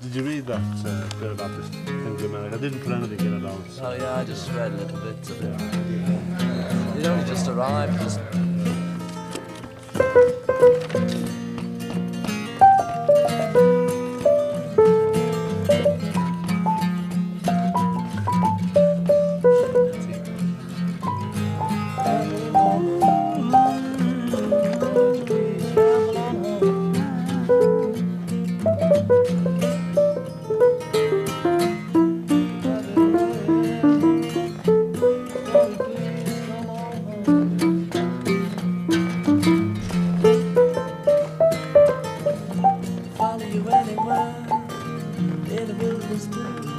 Did you read that uh, bit about this thing to America? I didn't put anything in it on. So. Oh yeah, I just read a little bit of it. It only just arrived. Just the wilderness too.